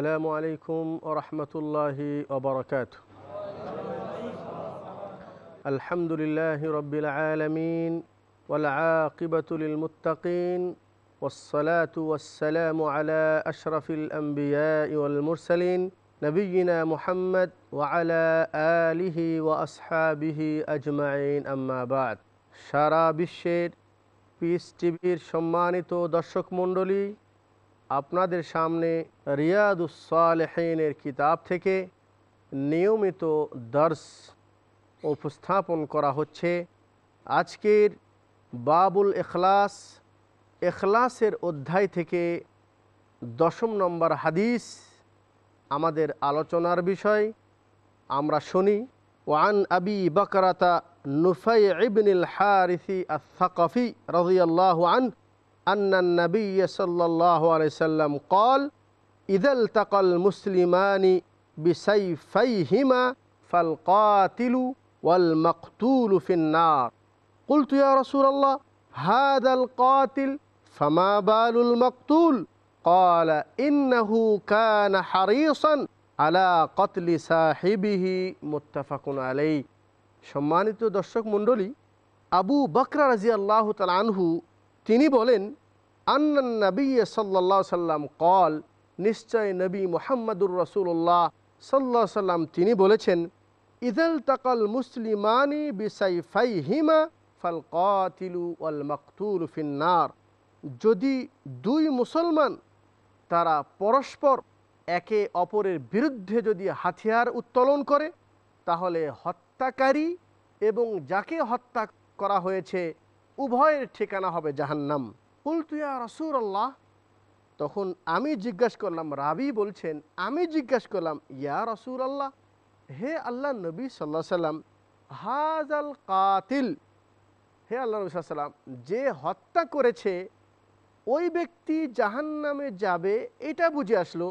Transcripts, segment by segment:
السلام عليكم ورحمة الله وبركاته الحمد لله رب العالمين والعاقبة للمتقين والصلاة والسلام على أشرف الأنبياء والمرسلين نبينا محمد وعلى آله وأصحابه أجمعين أما بعد সারা বিশ্বের পিস টিভির সম্মানিত দর্শক মণ্ডলী আপনাদের সামনে রিয়াদুসালেহিনের কিতাব থেকে নিয়মিত দর্শ উপস্থাপন করা হচ্ছে। আজকের বাবুল এখলাস, এখলাসের অধ্যায় থেকে দশম নম্বর হাদিস, আমাদের আলোচনার বিষয়। আমরা শুনি, ওয়ান আবি বকরাতা নুফাই ইবনিল হারিসি আসাকফি রাদিয়াল্লাহু আনহু। أن النبي صلى الله عليه وسلم قال إذا التقى المسلمان بسيفيهما فالقاتل والمقتول في النار قلت يا رسول الله هذا القاتل فما بال المقتول قال إنه كان حريصا على قتل صاحبه متفق عليه সম্মানিত দর্শক মণ্ডলী আবু বকরা রাজি আল্লাহ আনহু তিনি বলেন, আন্নান সাল্লা সাল্লাম কল নিশ্চয় নবী মোহাম্মদুর রসুল্লাহ সাল্লা সাল্লাম তিনি বলেছেন ইদল তাকাল মুসলিমানি বিসাই ফাই হিমা ফাল কাতিলু ওয়াল মকতুল ফিন্নার যদি দুই মুসলমান তারা পরস্পর একে অপরের বিরুদ্ধে যদি হাতিয়ার উত্তোলন করে, তাহলে হত্যাকারী এবং যাকে হত্যা করা হয়েছে উভয়ের ঠিকানা হবে জাহান্নাম। কুলতুয়া রসুর আল্লাহ তখন আমি জিজ্ঞাসা করলাম, রাবি বলছেন, আমি জিজ্ঞাসা করলাম, ইয়া রসুর আল্লাহ হে আল্লাহ নবী সাল্লাহ সাল্লাম হাজাল কাতিল। হে আল্লাহ নবী সাল্লাম, যে হত্যা করেছে, ওই ব্যক্তি জাহান্নামে যাবে, এটা বুঝে আসলো,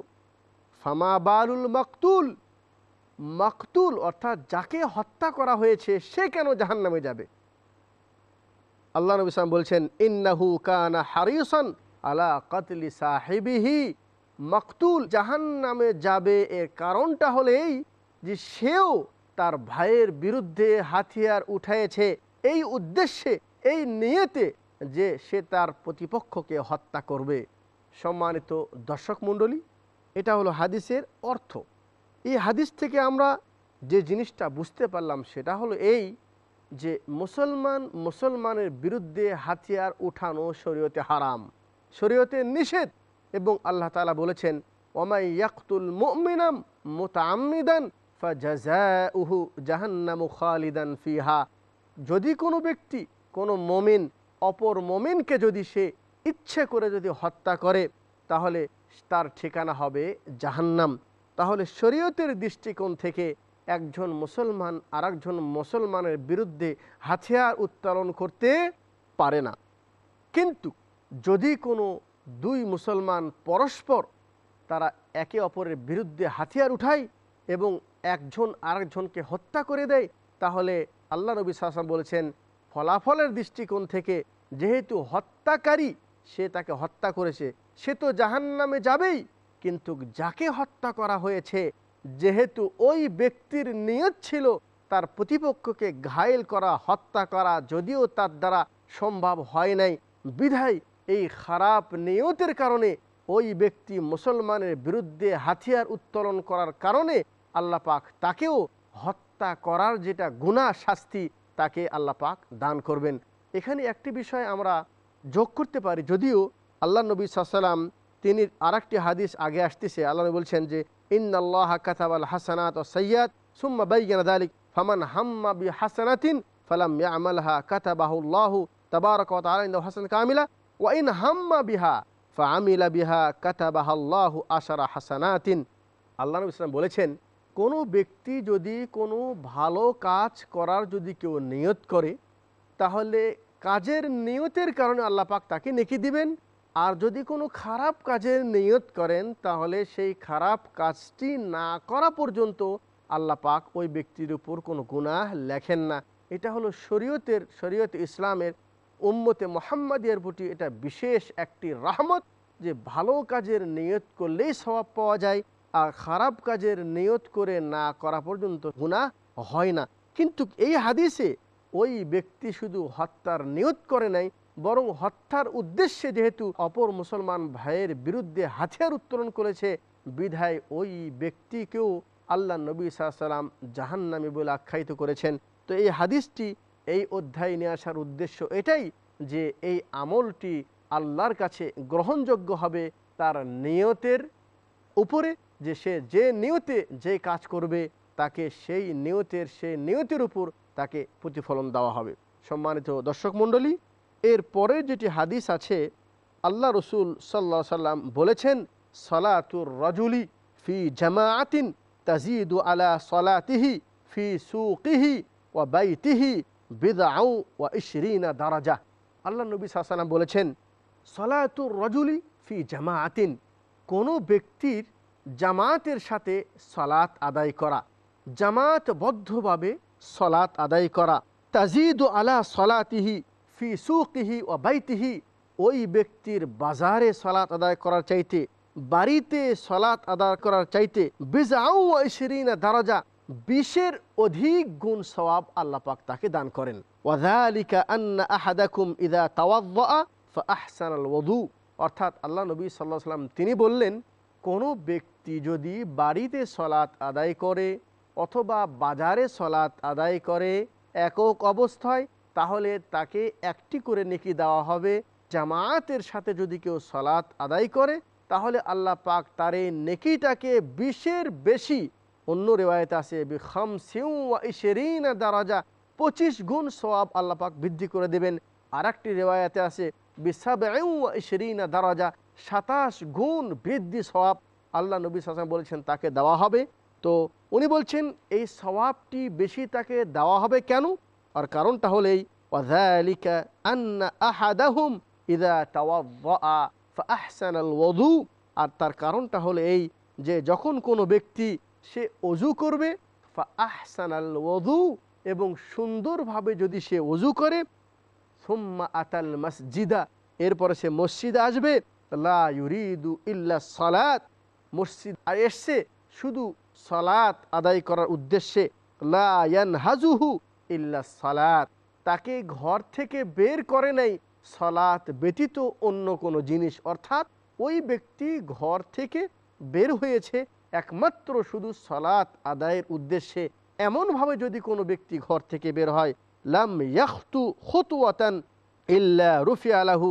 ফামা বালুল মকতুল। মকতুল অর্থাৎ যাকে হত্যা করা হয়েছে, সে কেন জাহান্নামে যাবে? আল্লাহ নবী সালাম বলছেন, ইন্নাহু কানা হারিসন আলা কতলি সাহেবিহি মকতুল। জাহান নামে যাবে এর কারণটা হলো এই যে সেও তার ভাইয়ের বিরুদ্ধে হাতিয়ার উঠাইছে এই উদ্দেশ্যে, এই নিয়েতে যে সে তার প্রতিপক্ষকে হত্যা করবে। সম্মানিত দর্শক মণ্ডলী, এটা হলো হাদিসের অর্থ। এই হাদিস থেকে আমরা যে জিনিসটা বুঝতে পারলাম, সেটা হলো এই যে মুসলমান মুসলমানের বিরুদ্ধে হাতিয়ার উঠানো শরীয়তে হারাম, শরীয়তে নিষেধ এবং আল্লাহ তালা বলেছেন ওমাই ইয়াকুল মোতামিদান জাহান্নামু খালিদান ফিহা। যদি কোনো ব্যক্তি, কোনো মমিন, অপর মমিনকে যদি সে ইচ্ছে করে যদি হত্যা করে, তাহলে তার ঠিকানা হবে জাহান্নাম। তাহলে শরীয়তের দৃষ্টিকোণ থেকে একজন মুসলমান আর মুসলমানের বিরুদ্ধে হাতিয়ার উত্তোলন করতে পারে না। কিন্তু যদি কোনো দুই মুসলমান পরস্পর তারা একে অপরের বিরুদ্ধে হাতিয়ার উঠায় এবং একজন আরেকজনকে হত্যা করে দেয়, তাহলে আল্লাহ নবী সাসা বলেছেন, ফলাফলের দৃষ্টিকোণ থেকে যেহেতু হত্যাকারী সে তাকে হত্যা করেছে, সে তো জাহান নামে যাবেই, কিন্তু যাকে হত্যা করা হয়েছে যেহেতু ওই ব্যক্তির নিয়ত ছিল তার প্রতিপক্ষকে ঘায়েল করা, হত্যা করা, যদিও তার দ্বারা সম্ভব হয় নাই। বিধায় এই খারাপ নিয়তের কারণে ওই ব্যক্তি মুসলমানের বিরুদ্ধে হাতিয়ার উত্তোলন করার কারণে আল্লাহ পাক তাকেও হত্যা করার যেটা গুণা শাস্তি তাকে আল্লাহ পাক দান করবেন। এখানে একটি বিষয় আমরা যোগ করতে পারি, যদিও আল্লাহ নবী সাল্লাম তিনি আর হাদিস আগে আসতেছে। আল্লাহ বলছেন যে কাতাবাল হাসানাত ও হাম্মা বি ফালাম কাতাবাহুল্লাহু হাসান কামিলা, ওয়া ইন বিহা ফাআমিলা বিহা কাতাবাহা আল্লাহু আশারা হাসানাতিন। ইসলাম বলেছেন, কোনো ব্যক্তি যদি কোনো ভালো কাজ করার যদি কেউ নিয়ত করে, তাহলে কাজের নিয়তের কারণে আল্লাহ পাক তাকে নেকি দিবেন। আর যদি কোনো খারাপ কাজের নিয়ত করেন, তাহলে সেই খারাপ কাজটি না করা পর্যন্ত আল্লাহ পাক ওই ব্যক্তির উপর কোনো গুনাহ লেখেন না। এটা হলো শরীয়তের, শরীয়ত ইসলামের উম্মতে মোহাম্মদিয়ার প্রতি এটা বিশেষ একটি রহমত যে ভালো কাজের নিয়ত করলেই স্বভাব পাওয়া যায় আর খারাপ কাজের নিয়ত করে না করা পর্যন্ত গুনাহ হয় না। কিন্তু এই হাদিসে ওই ব্যক্তি শুধু হত্যার নিয়ত করে নাই বরং হত্যার উদ্দেশ্যে যেহেতু অপর মুসলমান ভাইয়ের বিরুদ্ধে হাতিয়ার উত্তোলন করেছে, বিধায় ওই ব্যক্তিকেও আল্লাহ নবী সাল্লাম জাহান্নামি বলে আখ্যায়িত করেছেন। তো এই হাদিসটি, এই অধ্যায় নিয়ে আসার উদ্দেশ্য এটাই যে এই আমলটি আল্লাহর কাছে গ্রহণযোগ্য হবে তার নিয়তের উপরে, যে সে যে নিয়তে যে কাজ করবে, তাকে সেই নিয়তের সেই নিয়তের উপর তাকে প্রতিফলন দেওয়া হবে। সম্মানিত দর্শক মণ্ডলী এর পরের যেটি হাদিস আছে, আল্লাহ রসুল সাল্লা সাল্লাম বলেছেন, সলাতুর রজুলি ফি জামাআতিন তাজিদু আলা সলাতিহি ফি সুকিহি ওয়া বাইতিহি বিদআউ ওয়া ইশরিনা দারাজা। আল্লাহ নবী সাল্লাম বলেছেন, সলাতুর রজুলি ফি জামাআতিন। কোনো ব্যক্তির জামাতের সাথে সলাত আদায় করা, জামাতবদ্ধভাবে সলাত আদায় করা তাজিদু আলা সলাতিহি ফি সুকিহি ও বাইতিহি, ওই ব্যক্তির বাজারে সলাত আদায় করার চাইতে, বাড়িতে সলাত আদায় করার চাইতে বিজাউ দারাজা, বিশের অধিক গুণ সওয়াব আল্লাহ পাক তাকে দান করেন। অর্থাৎ আল্লাহ নবী আলাইহি সাল্লাম তিনি বললেন, কোনো ব্যক্তি যদি বাড়িতে সলাত আদায় করে অথবা বাজারে সলাত আদায় করে, একক অবস্থায় তাহলে তাকে একটি করে নেকি দেওয়া হবে। জামায়াতের সাথে যদি কেউ সলাত আদায় করে, তাহলে আল্লাহ পাক তার এই নেকিটাকে বিশের বেশি। অন্য রেওয়ায়তে আছে খাম সিউ ইশেরিন দারাজা, পঁচিশ গুণ সওয়াব আল্লাহ পাক বৃদ্ধি করে দেবেন। আর একটি রেওয়ায়তে আছে বিসাব ইশেরিনা দারাজা, সাতাশ গুণ বৃদ্ধি সওয়াব আল্লাহ নবী সাসম বলেছেন তাকে দেওয়া হবে। তো উনি বলছেন, এই সওয়াবটি বেশি তাকে দেওয়া হবে কেন? আর কারণটা হলেই আর তার কারণটা হলো এই যে যখন কোনো ব্যক্তি সে অজু করবে এবং সুন্দরভাবে যদি সে অজু করে আতাল মসজিদা এরপরে সে মসজিদে আসবে সালাত মসজিদ এসছে শুধু সালাত আদায় করার উদ্দেশ্যে, লা ইয়ানহাজুহু ইল্লা সালাত। তাকে ঘর থেকে বের করে নাই, সলাত ব্যতীত অন্য কোনো জিনিস। অর্থাৎ ওই ব্যক্তি ঘর থেকে বের হয়েছে একমাত্র শুধু সলাত আদায়ের উদ্দেশ্যে। এমনভাবে যদি কোনো ব্যক্তি ঘর থেকে বের হয়, লাম ইয়াখতু খুতুয়াতান ইল্লা রুফি আলাহু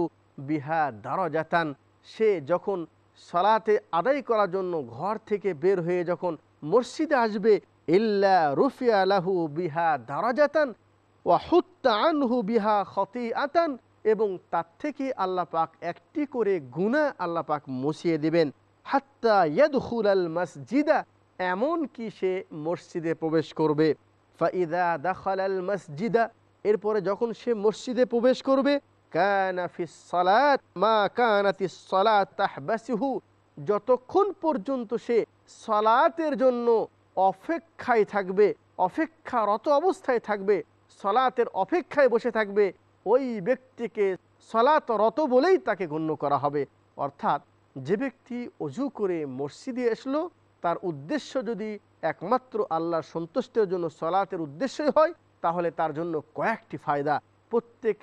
বিহা দারজাতান। সে যখন সলাতে আদায় করার জন্য ঘর থেকে বের হয়ে যখন মসজিদে আসবে ইল্লা বিহা বিহা আতান এবং তার থেকে আল্লাহ পাক একটি করে গুণা আল্লাহ পাক মুছিয়ে দিবেন। হাত্তা মসজিদা, এমন কি সে মসজিদে প্রবেশ করবে। ফাইদা দাখাল আল মসজিদা, এরপরে যখন সে মসজিদে প্রবেশ করবে মা যতক্ষণ পর্যন্ত সে সালাতের জন্য অপেক্ষায় থাকবে, অপেক্ষারত অবস্থায় থাকবে, সলাতের অপেক্ষায় বসে থাকবে, ওই ব্যক্তিকে সলাতরত বলেই তাকে গণ্য করা হবে। অর্থাৎ যে ব্যক্তি অজু করে মসজিদে আসলো, তার উদ্দেশ্য যদি একমাত্র আল্লাহর সন্তুষ্টের জন্য সলাতের উদ্দেশ্যই হয়, তাহলে তার জন্য কয়েকটি ফায়দা। প্রত্যেক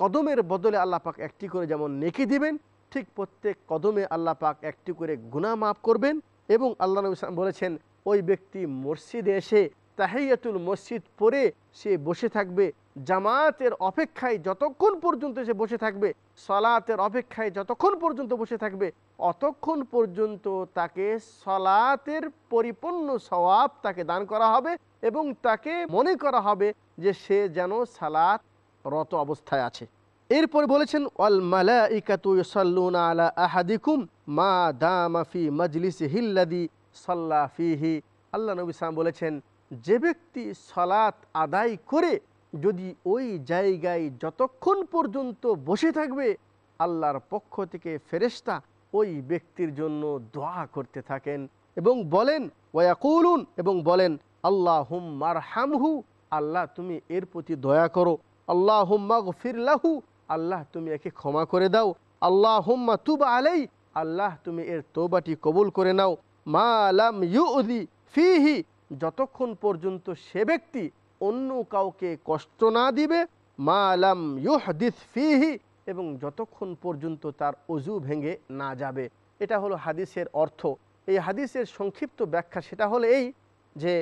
কদমের বদলে আল্লাহ পাক একটি করে যেমন নেকি দিবেন, ঠিক প্রত্যেক কদমে আল্লাহ পাক একটি করে গুণা মাফ করবেন এবং আল্লাহ নবী বলেছেন ওই ব্যক্তি মসজিদে এসে তাহিয়াতুল মসজিদ পরে সে বসে থাকবে। জামাতের অপেক্ষায় যতক্ষণ পর্যন্ত সে বসে থাকবে, সলাতের অপেক্ষায় যতক্ষণ পর্যন্ত বসে থাকবে, অতক্ষণ পর্যন্ত তাকে সলাতের পরিপূর্ণ সওয়াব তাকে দান করা হবে এবং তাকে মনে করা হবে যে সে যেন সালাত রত অবস্থায় আছে। এরপরে বলেছেন, ওয়াল মালাইকাতু ইউসাল্লুনা আলা আহাদিকুম মা দামা ফি মাজলিসি হিল্লাদি সাল্লা ফিহি। আল্লাহ নবী সালাম বলেছেন, যে ব্যক্তি সলাত আদায় করে যদি ওই জায়গায় যতক্ষণ পর্যন্ত বসে থাকবে, আল্লাহর পক্ষ থেকে ফেরেশতা ওই ব্যক্তির জন্য দোয়া করতে থাকেন এবং বলেন ওয়াকুলুন এবং বলেন আল্লাহ হুম মারহামহু আল্লাহ তুমি এর প্রতি দয়া করো আল্লাহ হুম্মা গফিরলাহু আল্লাহ তুমি একে ক্ষমা করে দাও আল্লাহ হুম্মা তুব আলাই আল্লাহ তুমি এর তোবাটি কবুল করে নাও মা ইউদি ফিহি, যতক্ষণ পর্যন্ত সে ব্যক্তি অন্য কাউকে কষ্ট না দিবে, মা আলাম ফিহি, এবং যতক্ষণ পর্যন্ত তার অজু ভেঙে না যাবে। এটা হলো হাদিসের অর্থ। এই হাদিসের সংক্ষিপ্ত ব্যাখ্যা সেটা হলো এই যে,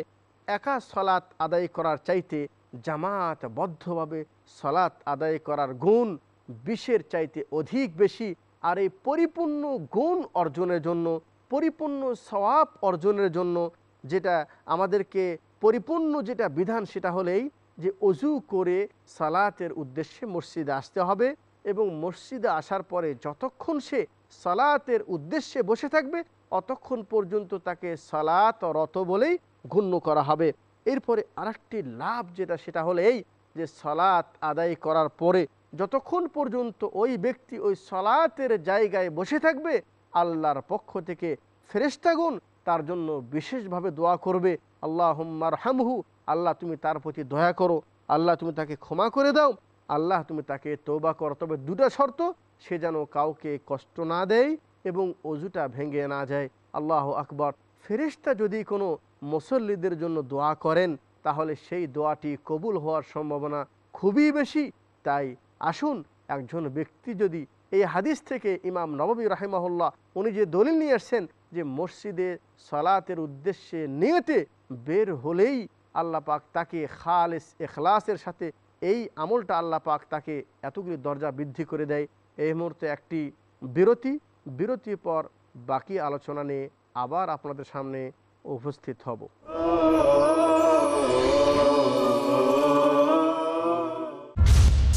একা সলাৎ আদায় করার চাইতে জামাতবদ্ধভাবে সলাৎ আদায় করার গুণ বিশের চাইতে অধিক বেশি, আর এই পরিপূর্ণ গুণ অর্জনের জন্য পরিপূর্ণ সওয়াব অর্জনের জন্য যেটা আমাদেরকে পরিপূর্ণ যেটা বিধান সেটা হলেই যে অজু করে সালাতের উদ্দেশ্যে মসজিদে আসতে হবে এবং মসজিদে আসার পরে যতক্ষণ সে সালাতের উদ্দেশ্যে বসে থাকবে, অতক্ষণ পর্যন্ত তাকে সালাত রত বলেই গণ্য করা হবে। এরপরে আরেকটি লাভ যেটা সেটা হলো এই যে সালাত আদায় করার পরে যতক্ষণ পর্যন্ত ওই ব্যক্তি ওই সালাতের জায়গায় বসে থাকবে আল্লাহর পক্ষ থেকে ফেরেস্তাগুন তার জন্য বিশেষভাবে দোয়া করবে। আল্লাহ হুম্মার হামহু আল্লাহ তুমি তার প্রতি দয়া করো। আল্লাহ তুমি তাকে ক্ষমা করে দাও। আল্লাহ তুমি তাকে তৌবা করো, তবে দুটা শর্ত, সে যেন কাউকে কষ্ট না দেয় এবং অজুটা ভেঙে না যায়। আল্লাহ আকবর। ফেরিস্তা যদি কোনো মুসল্লিদের জন্য দোয়া করেন, তাহলে সেই দোয়াটি কবুল হওয়ার সম্ভাবনা খুবই বেশি। তাই আসুন, একজন ব্যক্তি যদি এই হাদিস থেকে ইমাম নববী রাহিমাহুল্লাহ উনি যে দলিল নিয়ে আসছেন যে মসজিদে সালাতের উদ্দেশ্যে নিয়তে বের হলেই আল্লাহ পাক তাকে খালেস এখলাসের সাথে এই আমলটা আল্লাহ পাক তাকে এতগুলি দরজা বৃদ্ধি করে দেয়। এই মুহূর্তে একটি বিরতি, বিরতির পর বাকি আলোচনা নিয়ে আবার আপনাদের সামনে উপস্থিত হব।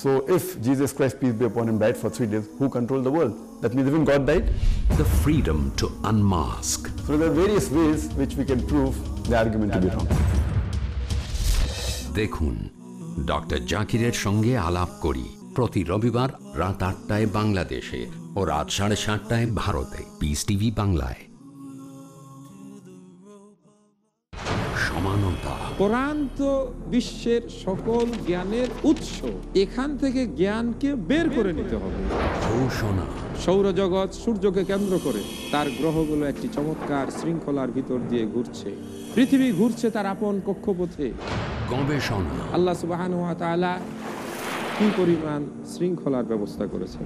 so if Jesus Christ, peace be upon him, died for three days, who controlled the world? That means even God died? The freedom to unmask. So there are various ways which we can prove the argument to be wrong. দেখুন doctor জাকিরের সঙ্গে আলাপ করি প্রতি রবিবার রাত আটটায় বাংলাদেশে ও রাত সাড়ে সাতটায় ভারতে পিস টিভি বাংলায় কোরআন তো বিশ্বের সকল জ্ঞানের উৎস এখান থেকে জ্ঞানকে বের করে নিতে হবে। ঘোষণা সৌরজগৎ সূর্যকে কেন্দ্র করে তার গ্রহগুলো একটি চমৎকার শৃঙ্খলার ভিতর দিয়ে ঘুরছে। পৃথিবী ঘুরছে তার আপন কক্ষপথে। গবেষণা। আল্লাহ সুবাহান কি পরিমাণ শৃঙ্খলার ব্যবস্থা করেছেন।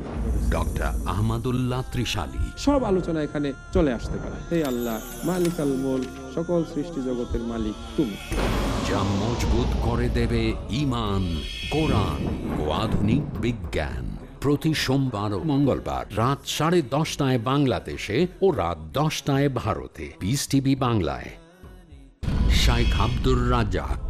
ডক্টর আহমদুল্লাহ ত্রিশালী। সব আলোচনা এখানে চলে আসতে পারে। হে আল্লাহ মালিক আল মোল সকল সৃষ্টি জগতের মালিক তুমি। যা মজবুত করে দেবে ইমান কোরআন ও আধুনিক বিজ্ঞান। প্রতি সোমবার ও মঙ্গলবার রাত সাড়ে দশটায় বাংলাদেশে ও রাত দশটায় ভারতে। পিস টিভি বাংলায়। শাইখ আব্দুর রাজাক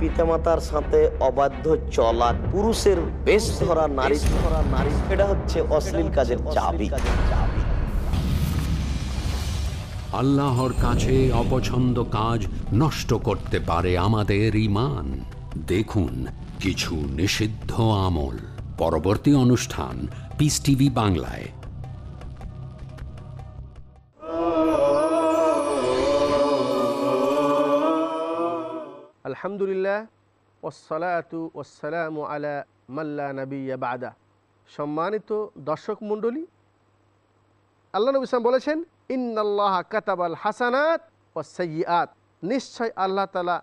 পিতামাতার সাথে অবাধ্য চলা পুরুষের বেশ ধরা নারী ধরা নারী। এটা হচ্ছে অশ্লীল কাজের চাবি। আল্লাহর কাছে অপছন্দ কাজ নষ্ট করতে পারে আমাদের ইমান দেখুন কিছু নিষিদ্ধ আমল। পরবর্তী অনুষ্ঠান পিস টিভি বাংলায়। আলহামদুলিল্লাহ ওসালাতু ওসালামু আলা মাল্লা নবিয়া বাদা। সম্মানিত দর্শক মণ্ডলী, আল্লাহ নবী ইসলাম বলেছেন, ইন্নাল্লাহ কাতাবাল হাসানাত ও সৈয়াত নিশ্চয় আল্লাহ তালা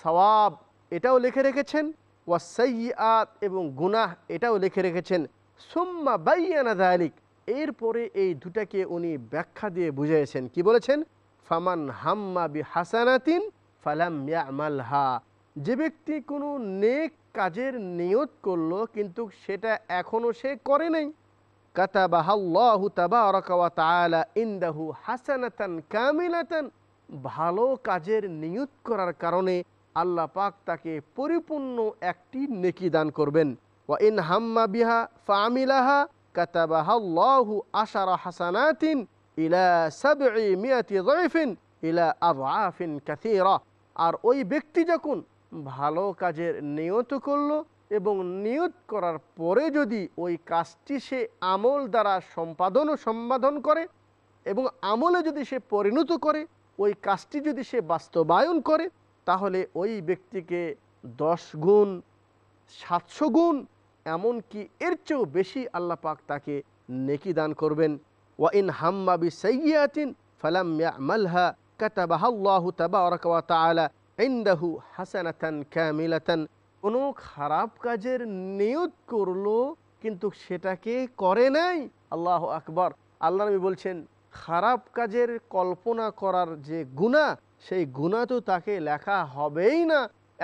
সওয়াব এটাও লিখে রেখেছেন ও সৈয়াত এবং গুনাহ এটাও লিখে রেখেছেন, সুম্মা বাইয়ানা দালিক এরপরে এই দুটাকে উনি ব্যাখ্যা দিয়ে বুঝিয়েছেন। কি বলেছেন? ফামান হাম্মা বি হাসানাতিন ফালাম ইয়ামালহা। যে ব্যক্তি কোনো নেক কাজের নিয়ত করল, কিন্তু সেটা এখনও সে করে নাই। ভালো কাজের নিয়ত করার কারণে আল্লাহ পাক তাকে পরিপূর্ণ একটি নেকি দান করবেন। ওয়া হাম্মা বিহা ফামিলাহা কাতাবাহাল্লাহু ইলা মিয়াতি ইলা আর ওই ব্যক্তি যখন ভালো কাজের নিয়ত করল এবং নিয়ত করার পরে যদি ওই কাজটি সে আমল দ্বারা সম্পাদন ও সম্পাদন করে এবং আমলে যদি সে পরিণত করে, ওই কাজটি যদি সে বাস্তবায়ন করে, তাহলে ওই ব্যক্তিকে দশ গুণ, সাতশো গুণ, এমনকি এর চেয়েও বেশি আল্লাহ পাক তাকে নেকি দান করবেন। ওয়া ইন হাম্মা বি সাইয়াতিন ফালাম ইয়ামালহা কাতাবাহাল্লাহু কোনো খারাপ কাজের নিয়ত করল, কিন্তু সেটাকে করে নাই। আল্লাহ আকবর। আল্লাহ নবী বলছেন, খারাপ কাজের কল্পনা করার যে গুণা, সেই গুণা তো তাকে লেখা হবেই না।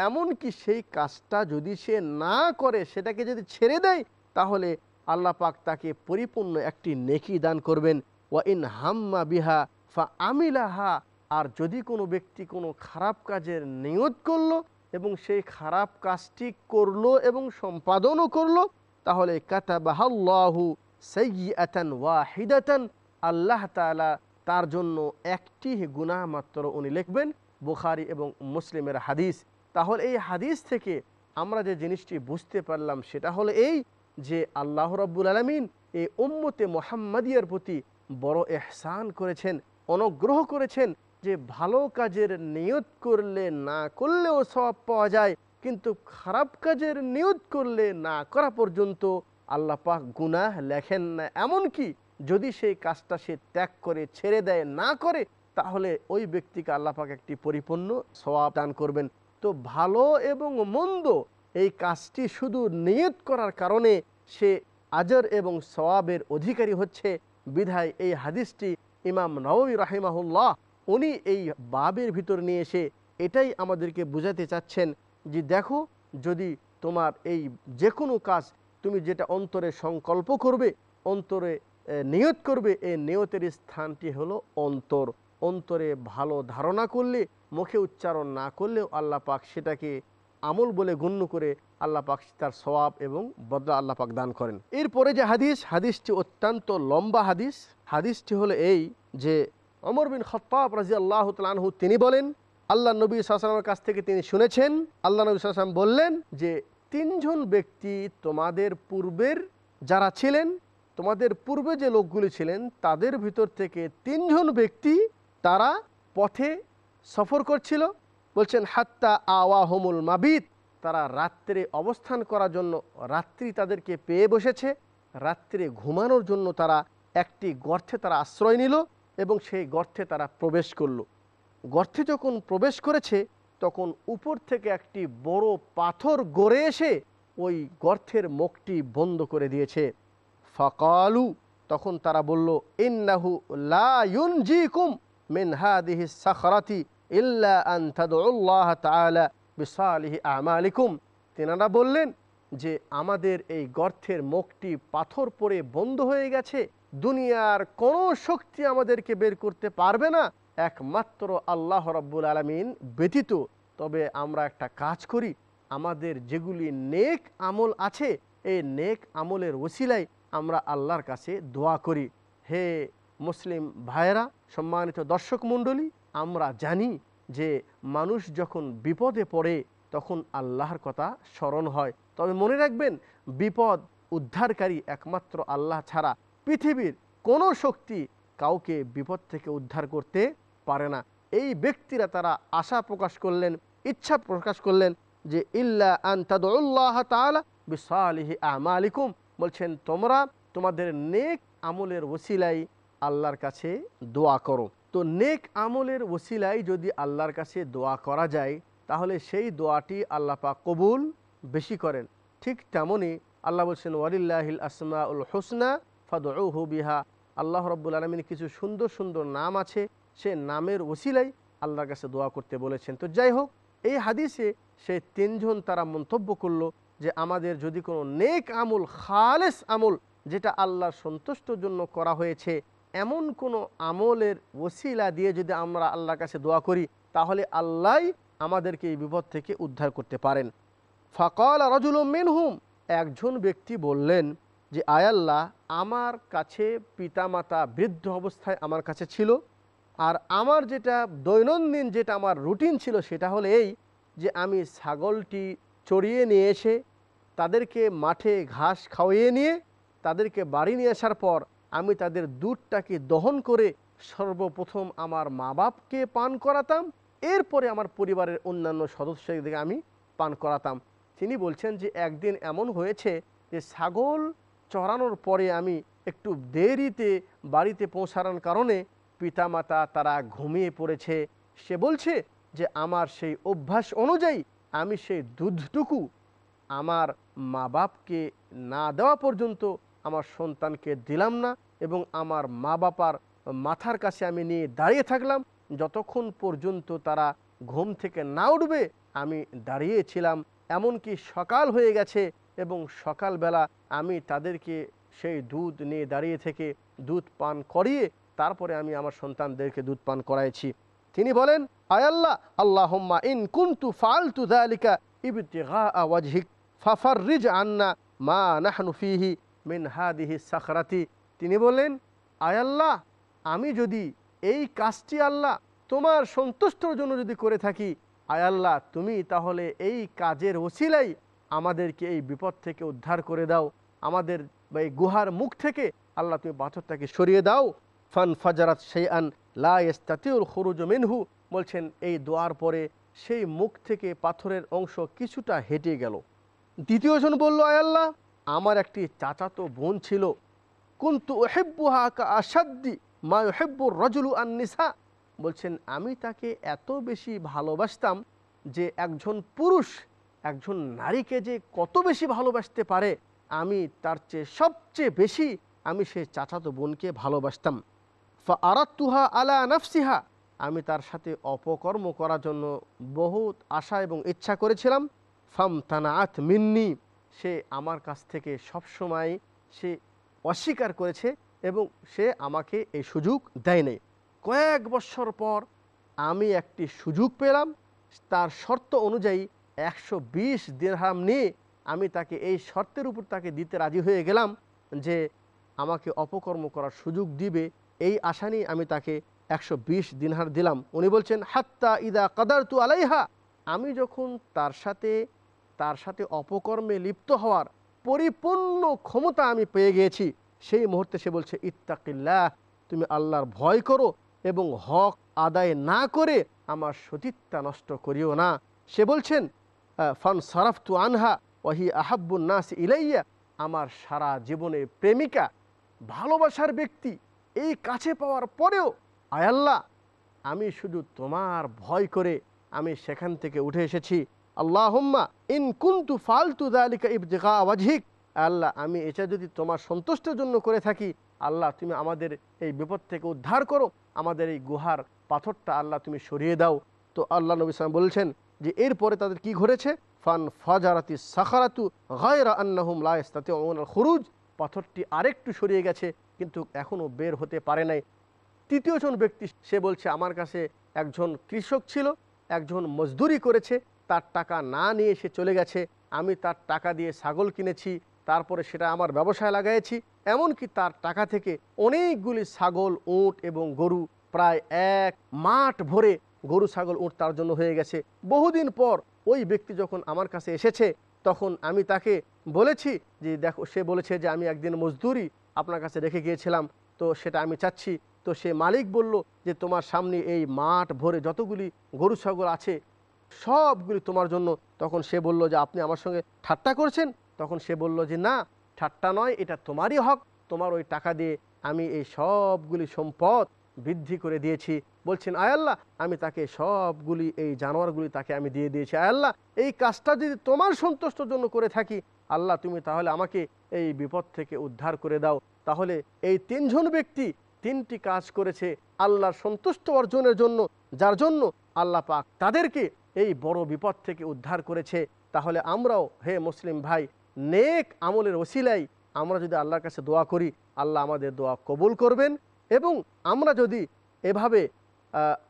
এমনকি সেই কাজটা যদি সে না করে, সেটাকে যদি ছেড়ে দেয়, তাহলে আল্লাহ পাক তাকে পরিপূর্ণ একটি নেকি দান করবেন। ওয়া ইন হাম্মা বিহা ফা আমিলাহা আর যদি কোনো ব্যক্তি কোনো খারাপ কাজের নিয়ত করল এবং সেই খারাপ কাজটি করল এবং সম্পাদনও করল, তাহলে কাতাবাহাল্লাহু সৈয়াতান ওয়াহিদাতান, আল্লাহ তাআলা তার জন্য একটি গুনাহ মাত্র উনি লিখবেন, বুখারি এবং মুসলিমের হাদিস। তাহলে এই হাদিস থেকে আমরা যে জিনিসটি বুঝতে পারলাম সেটা হলো এই যে আল্লাহ রব্বুল আলমিন এই উম্মতে মোহাম্মদিয়ার প্রতি বড় এহসান করেছেন, অনুগ্রহ করেছেন যে ভালো কাজের নিয়ত করলে না করলেও সব পাওয়া যায়, কিন্তু খারাপ কাজের নিয়ত করলে না করা পর্যন্ত আল্লাহ পাক গুনাহ লেখেন না। এমনকি যদি সেই কাজটা সে ত্যাগ করে, ছেড়ে দেয়, না করে, তাহলে ওই ব্যক্তিকে আল্লাহ পাক একটি পরিপূর্ণ সওয়াব দান করবেন। তো ভালো এবং মন্দ এই কাজটি শুধু নিয়ত করার কারণে সে আজর এবং সওয়াবের অধিকারী হচ্ছে। বিধায় এই হাদিসটি ইমাম নবী রাহিমাহুল্লাহ উনি এই বাবের ভিতর নিয়ে এসে এটাই আমাদেরকে বুঝাতে চাচ্ছেন যে দেখো, যদি তোমার এই যে কোনো কাজ তুমি যেটা অন্তরে সংকল্প করবে, অন্তরে নিয়ত করবে এই নিয়তের স্থানটি হলো অন্তর। অন্তরে ভালো ধারণা করলে, মুখে উচ্চারণ না করলেও আল্লাহ পাক সেটাকে আমল বলে গণ্য করে আল্লাহ পাক তার সওয়াব এবং বদলা আল্লাহ পাক দান করেন। এরপরে যে হাদিস, হাদিসটি অত্যন্ত লম্বা হাদিস। হাদিসটি হলো এই যে অমর বিন খত্তাব রাজি আল্লাহ তালহু তিনি বলেন, আল্লাহ নবী সাল্লামের কাছ থেকে তিনি শুনেছেন, আল্লাহ নবী সাল্লাম বললেন যে, তিনজন ব্যক্তি তোমাদের পূর্বের যারা ছিলেন, তোমাদের পূর্বে যে লোকগুলি ছিলেন, তাদের ভিতর থেকে তিনজন ব্যক্তি তারা পথে সফর করছিল। বলছেন, হাত্তা আওয়া হোমুল মাবিদ তারা রাত্রে অবস্থান করার জন্য রাত্রি তাদেরকে পেয়ে বসেছে, রাত্রে ঘুমানোর জন্য তারা একটি গর্থে তারা আশ্রয় নিল। এবং সেই গর্তে তারা প্রবেশ করল। গর্তে যখন প্রবেশ করেছে, তখন উপর থেকে একটি বড় পাথর গড়ে এসে ওই গর্তের মুখটি বন্ধ করে দিয়েছে। ফকালু, তখন তারা বলল, ইন্নাহু লা ইউনজিকুম মিন সাখরাতি ইল্লা তাআলা আমালিকুম। তেনারা বললেন যে, আমাদের এই গর্তের মুখটি পাথর পড়ে বন্ধ হয়ে গেছে দুনিয়ার কোনো শক্তি আমাদেরকে বের করতে পারবে না। একমাত্র আল্লাহ রব্বুল আলমিন ব্যতীত। তবে আমরা একটা কাজ করি, আমাদের যেগুলি নেক আমল আছে, এই নেক আমলের ওসিলায় আমরা আল্লাহর কাছে দোয়া করি। হে মুসলিম ভাইয়েরা, সম্মানিত দর্শক মণ্ডলী, আমরা জানি যে মানুষ যখন বিপদে পড়ে, তখন আল্লাহর কথা স্মরণ হয়। তবে মনে রাখবেন, বিপদ উদ্ধারকারী একমাত্র আল্লাহ ছাড়া পৃথিবীর কোনো শক্তি কাউকে বিপদ থেকে উদ্ধার করতে পারে না। এই ব্যক্তিরা তারা আশা প্রকাশ করলেন, ইচ্ছা প্রকাশ করলেন যে, ইল্লা বিসালিহি আমালিকুম। বলছেন, তোমরা তোমাদের নেক আমলের ওসিলাই আল্লাহর কাছে দোয়া করো। তো নেক আমলের ওসিলাই যদি আল্লাহর কাছে দোয়া করা যায়, তাহলে সেই দোয়াটি আল্লাহ পাক কবুল বেশি করেন। ঠিক তেমনই আল্লাহ বলছেন, ওয়ালিল্লাহিল আসমা উল হোসনা ফাদহু বিহা। আল্লাহ রব্বুল আলমিন কিছু সুন্দর সুন্দর নাম আছে, সে নামের ওসিলাই আল্লাহর কাছে দোয়া করতে বলেছেন। তো যাই হোক, এই হাদিসে সেই তিনজন তারা মন্তব্য করল যে, আমাদের যদি কোনো নেক আমল, খালেস আমল, যেটা আল্লাহর সন্তুষ্টর জন্য করা হয়েছে, এমন কোনো আমলের ওসিলা দিয়ে যদি আমরা আল্লাহর কাছে দোয়া করি, তাহলে আল্লাহ আমাদেরকে এই বিপদ থেকে উদ্ধার করতে পারেন। ফকল রজুল মিনহুম। একজন ব্যক্তি বললেন যে আয়াল্লাহ আমার কাছে পিতামাতা বৃদ্ধ অবস্থায় আমার কাছে ছিল, আর আমার যেটা দৈনন্দিন যেটা আমার রুটিন ছিল সেটা হলো এই যে আমি ছাগলটি চড়িয়ে নিয়ে এসে তাদেরকে মাঠে ঘাস খাওয়িয়ে নিয়ে তাদেরকে বাড়ি নিয়ে আসার পর আমি তাদের দুধটাকে দহন করে সর্বপ্রথম আমার মা বাপকে পান করাতাম। এরপরে আমার পরিবারের অন্যান্য সদস্যদেরকে আমি পান করাতাম। তিনি বলছেন যে একদিন এমন হয়েছে যে ছাগল চড়ানোর পরে আমি একটু দেরিতে বাড়িতে পৌঁছানোর কারণে পিতামাতা তারা ঘুমিয়ে পড়েছে। সে বলছে যে, আমার সেই অভ্যাস অনুযায়ী আমি সেই দুধটুকু আমার মা বাপকে না দেওয়া পর্যন্ত আমার সন্তানকে দিলাম না এবং আমার মা বাবার মাথার কাছে আমি নিয়ে দাঁড়িয়ে থাকলাম। যতক্ষণ পর্যন্ত তারা ঘুম থেকে না উঠবে, আমি দাঁড়িয়েছিলাম। এমনকি সকাল হয়ে গেছে এবং সকালবেলা আমি তাদেরকে সেই দুধ নিয়ে দাঁড়িয়ে থেকে দুধ পান করিয়ে তারপরে আমি আমার সন্তানদেরকে দুধ পান করাইছি। তিনি বলেন আয়াল্লাহ আল্লাহম্মা ইন কুন্তু ফালতু দালিকা ইবতিগা ওয়াজহিক, ফাফাররিজ আন্না মা নাহনু ফিহি মিন হাদিহি সাখরাতি। তিনি বললেন আয়াল্লাহ আমি যদি এই কাজটি আল্লাহ তোমার সন্তুষ্টর জন্য যদি করে থাকি আয়াল্লাহ তুমি তাহলে এই কাজের ওসিলাই আমাদেরকে এই বিপদ থেকে উদ্ধার করে দাও। আমাদের এই গুহার মুখ থেকে আল্লাহ তুমি পাথরটাকে সরিয়ে দাও। ফান ফাজারাত সেই আন লাস্তাতিউল খরুজ মিনহু বলছেন, এই দোয়ার পরে সেই মুখ থেকে পাথরের অংশ কিছুটা হেঁটে গেল। দ্বিতীয়জন বলল আয়াল্লাহ আমার একটি চাচাতো বোন ছিল। কিন্তু ওহেব্বুহা কা আসাদ্দি মা ওহেব্বুর রজুলু আন নিসা বলছেন, আমি তাকে এত বেশি ভালোবাসতাম যে একজন পুরুষ একজন নারীকে যে কত বেশি ভালোবাসতে পারে, আমি তার চেয়ে সবচেয়ে বেশি আমি সেই চাচাতো বোনকে ভালোবাসতাম। ফা আরাত্তুহা আলা নাফসিহা, আমি তার সাথে অপকর্ম করার জন্য বহুত আশা এবং ইচ্ছা করেছিলাম। ফাম তানাআত মিন্নি, সে আমার কাছ থেকে সবসময় সে অস্বীকার করেছে এবং সে আমাকে এই সুযোগ দেয়নি। কয়েক বছর পর আমি একটি সুযোগ পেলাম, তার শর্ত অনুযায়ী একশো বিশ দিরহাম নিয়ে আমি তাকে এই শর্তের উপর তাকে দিতে রাজি হয়ে গেলাম যে আমাকে অপকর্ম করার সুযোগ দিবে। এই আশা নিয়ে আমি তাকে একশো বিশ দিনহার দিলাম। উনি বলছেন, হাত্তা ইদা কাদার তু আলাইহা। আমি যখন তার সাথে তার সাথে অপকর্মে লিপ্ত হওয়ার পরিপূর্ণ ক্ষমতা আমি পেয়ে গিয়েছি সেই মুহূর্তে সে বলছে, ইত্তাকিল্লাহ, তুমি আল্লাহর ভয় করো এবং হক আদায় না করে আমার সতীত্বা নষ্ট করিও না। সে বলছেন ফান সারাফতু আনহা, ওয়াহি আহাব্বুন নাস ইলাইয়া, আমার সারা জীবনে প্রেমিকা, ভালোবাসার ব্যক্তি, এই কাছে পাওয়ার পরেও আয়াল্লাহ আমি শুধু তোমার ভয় করে আমি সেখান থেকে উঠে এসেছি। আল্লাহম্মা ইন কুন্তু ফালতু দালিকা ইবতিকা ওয়াজহিক। আল্লাহ, আমি এটা যদি তোমার সন্তুষ্টের জন্য করে থাকি, আল্লাহ তুমি আমাদের এই বিপদ থেকে উদ্ধার করো, আমাদের এই গুহার পাথরটা আল্লাহ তুমি সরিয়ে দাও। তো আল্লাহ নবী সালাম বলছেন যে এরপরে তাদের কি ঘটেছে? ফান ফাজারাতি সাখারাতু গায়রা আন্নাহুম লা ইস্তাতিউনা খুরুজ। পাথরটি আরেকটু সরিয়ে গেছে, কিন্তু এখনও বের হতে পারে নাই। তৃতীয়জন ব্যক্তি, সে বলছে, আমার কাছে একজন কৃষক ছিল, একজন মজদুরি করেছে, তার টাকা না নিয়ে সে চলে গেছে। আমি তার টাকা দিয়ে ছাগল কিনেছি, তারপরে সেটা আমার ব্যবসায় লাগাইছি। এমনকি তার টাকা থেকে অনেকগুলি ছাগল, উট এবং গরু প্রায় এক মাঠ ভরে গরু, ছাগল উট তার জন্য হয়ে গেছে। বহুদিন পর ওই ব্যক্তি যখন আমার কাছে এসেছে, তখন আমি তাকে বলেছি যে, দেখো, সে বলেছে যে, আমি একদিন মজদুরি আপনার কাছে রেখে গিয়েছিলাম। তো সেটা আমি চাচ্ছি। তো সে মালিক বলল যে, তোমার সামনে এই মাঠ ভরে যতগুলি গরু, ছাগল আছে, সবগুলি তোমার জন্য। তখন সে বলল যে, আপনি আমার সঙ্গে ঠাট্টা করছেন? তখন সে বলল যে, না, ঠাট্টা নয়, এটা তোমারই হক। তোমার ওই টাকা দিয়ে আমি এই সবগুলি সম্পদ বৃদ্ধি করে দিয়েছি। বলছেন আয়াল্লাহ আমি তাকে সবগুলি, এই জানোয়ারগুলি তাকে আমি দিয়ে দিয়েছি। আয়াল্লাহ এই কাজটা যদি তোমার সন্তুষ্টর জন্য করে থাকি, আল্লাহ তুমি তাহলে আমাকে এই বিপদ থেকে উদ্ধার করে দাও। তাহলে এই তিনজন ব্যক্তি তিনটি কাজ করেছে আল্লাহর সন্তুষ্ট অর্জনের জন্য। যার জন্য আল্লাহ পাক তাদেরকে এই বড় বিপদ থেকে উদ্ধার করেছে। তাহলে আমরাও, হে মুসলিম ভাই, নেক আমলের ওসিলাই, আমরা যদি আল্লাহর কাছে দোয়া করি, আল্লাহ আমাদের দোয়া কবুল করবেন এবং আমরা যদি এভাবে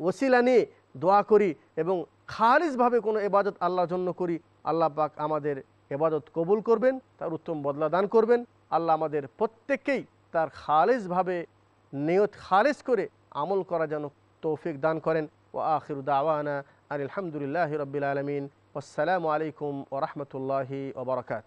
ওসিলা নিয়ে দোয়া করি এবং খালিজভাবে কোনো এবাদত আল্লাহর জন্য করি, আল্লাহ পাক আমাদের এবাদত কবুল করবেন, তার উত্তম বদলা দান করবেন। আল্লাহ আমাদের প্রত্যেককেই তার খালিজভাবে নিয়ত খালিজ করে আমল করা যেন তৌফিক দান করেন। ও আখির দাওয়ানা আলহামদুলিল্লাহ রবিল আলমিন। আসসালামু আলাইকুম ও রহমতুল্লাহি ওবরাকাত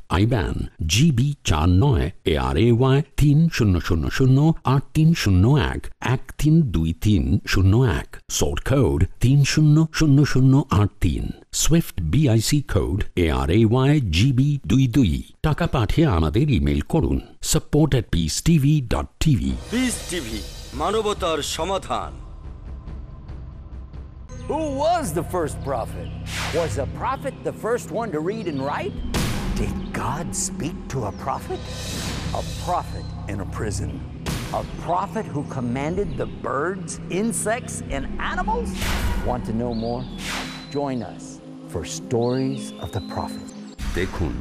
আইব্যান জিবি চার নয় এ আর এ ওয়াই তিন শূন্য শূন্য শূন্য আট তিন শূন্য এক এক তিন দুই তিন শূন্য এক কোড তিন শূন্য শূন্য শূন্য আট তিন SWIFT BIC code A R A Y GB দুই দুই টাকা পাঠিয়ে আমাদের ইমেল করুন support at peace TV dot TV peace TV মানবতার সমাধান Who was the first prophet? Was a prophet the first one to read and write? Did God speak to a prophet? A prophet in a prison. A prophet who commanded the birds, insects, and animals? Want to know more? Join us for Stories of the Prophet. দেখুন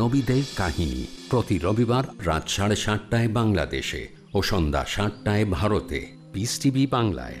নবীদের কাহিনী প্রতি রবিবার রাত সাড়ে সাতটায় বাংলাদেশে ও সন্ধ্যা সাতটায় ভারতে পিস টিভি বাংলায়